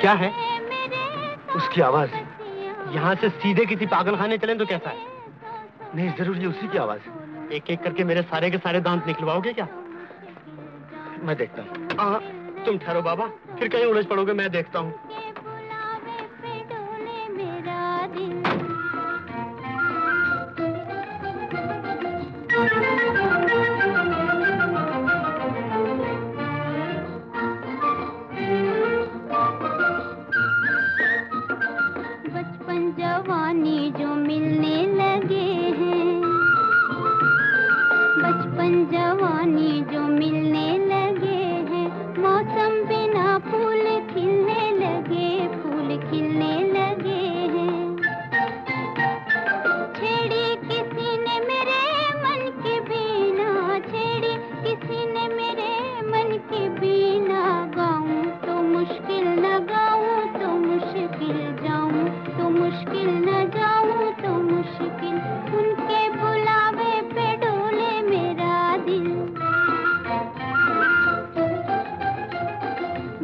क्या है? उसकी आवाज़। यहाँ से सीधे किसी पागल खाने चले तो कैसा है? नहीं ज़रूर ये उसी की आवाज़ है। एक एक करके मेरे सारे के सारे दांत निकलवाओगे क्या? मैं देखता हूँ। हाँ तुम ठहरो बाबा फिर कहीं उलझ पड़ोगे मैं देखता हूँ। जवानी जो मिलने लगे हैं। बचपन जवानी जो मिलने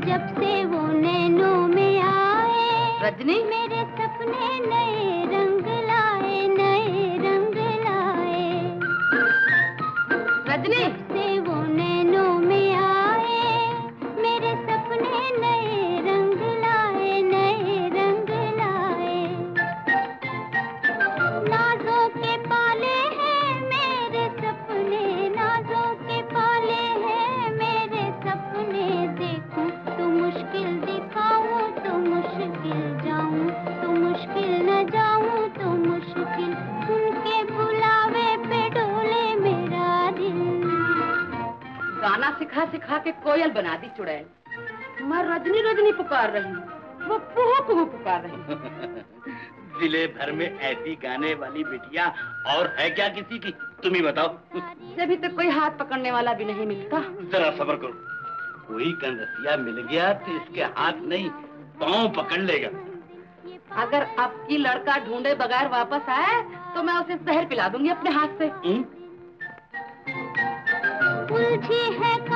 जब से वो नैनों में आए रजनी? मेरे सपने नए रंग लाए नए रंग लाए। रजनी? गाना सिखा सिखा के कोयल बना दी चुड़ैल। मैं रजनी रजनी पुकार रही हूँ वो कुहू कुहू पुकार रही। ज़िले भर में ऐसी गाने वाली बिटिया और है क्या किसी की? तुम ही बताओ। जब तक कोई हाथ पकड़ने वाला भी नहीं मिलता। जरा सबर करो। कोई कंदसिया मिल गया तो इसके हाथ नहीं पाँव पकड़ लेगा। अगर अब की लड़का ढूंढे बगैर वापस आए तो मैं उसे जहर पिला दूँगी अपने हाथ से। हम्म? उलझी है